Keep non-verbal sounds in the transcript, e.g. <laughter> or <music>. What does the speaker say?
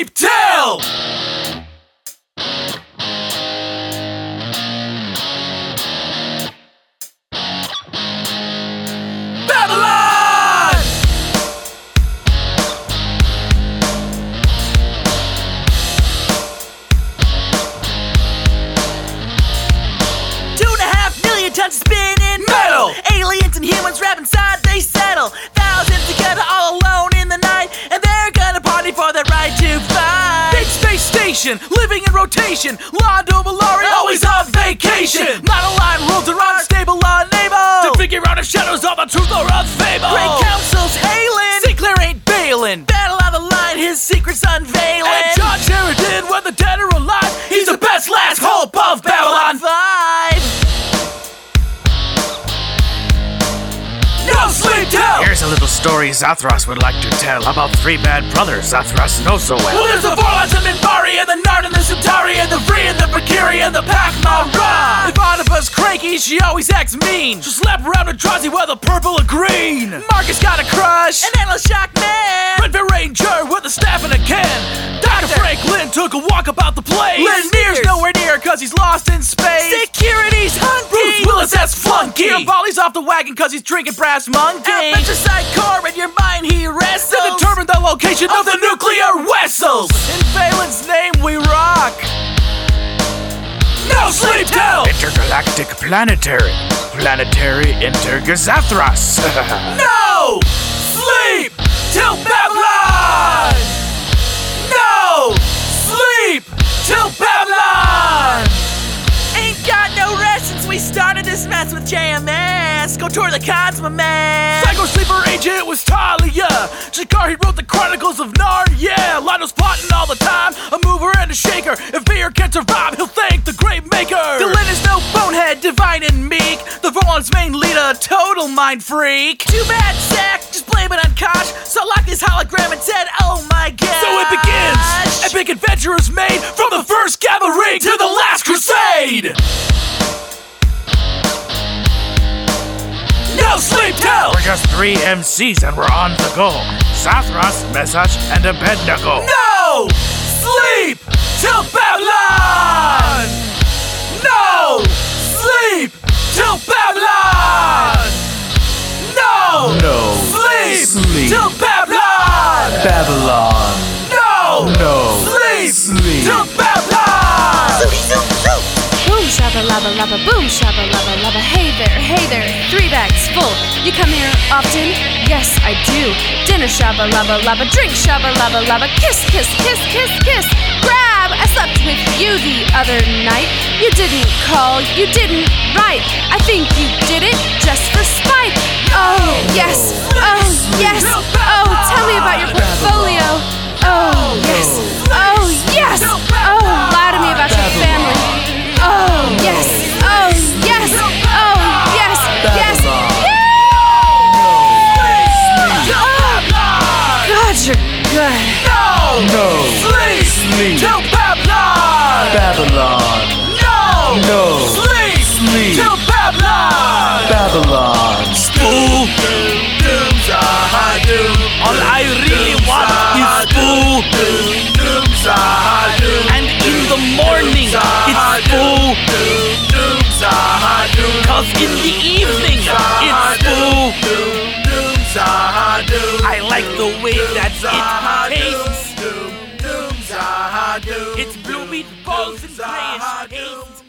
sleep till! Babylon! Two and a half million tons of spinning Metal! Aliens and humans wrapped inside, they settle. Thousands together all alone in the night, and they're gonna party for their ride to fight. Big space station, living in rotation. Londo Mollari always on vacation. Not aligned worlds are unstable, unable to figure out if shadows are the truth No sleep. Here's a little story Zathras would like to tell about three bad brothers Zathras knows so well. Well, there's the four lines of Minbari and the Narn and the Centauri and the Vree and the Bakiri and the Pak'ma'ra. If Onipa's cranky, she always acts mean. She'll slap around a Drazi whether purple or green. Marcus got a crush. And Endless Shock Man. Red Ranger with a staff and a can. Dr. Franklin took a walk about the place. Lynn Mears Mears. nowhere near cause he's lost in space. Security's hunky. Bruce Willis that's flunky. Garibaldi's off the wagon cause he's drinking brass monkey. Adventure core in your mind he rests To determine the location of the nuclear vessels. In Valen's name we rock. No sleep till. Intergalactic planetary. Planetary Intergazathras. <laughs> No Tour the cons, my man. Psycho sleeper agent was Talia. Jakar, he wrote the Chronicles of Narnia. Lionel's plotting all the time, a mover and a shaker. If Beer can't survive, he'll thank the great maker. Delenn is no bonehead, divine and meek. The Vorlon's main leader, total mind freak. Too bad, Zach. Just blame it on Kosh. So locked his hologram and said, Oh my god. So it begins. Epic adventure is made from the first cavalry to the last crusade. We're just three MCs and we're on the go. Zathras, Meshach, and Abednego. No sleep till Babylon. Labba labba boom shabba lava lava Hey there, hey there, three bags full. You come here often? Yes, I do. Dinner shabba lava lava drink shabba lava lava Kiss, kiss, kiss, kiss, kiss. Grab! I slept with you the other night. You didn't call, you didn't write. I think you did it just for spite. Oh, yes, oh, yes. Oh, tell me about your portfolio sleep, till Babylon. Babylon. No, No sleep, sleep. till Babylon. Babylon. Spool. All I really want is spool. And in the morning, it's spool. Cause in the evening, it's spool. I like the way that it tastes. It's blue meatballs and grayish taste.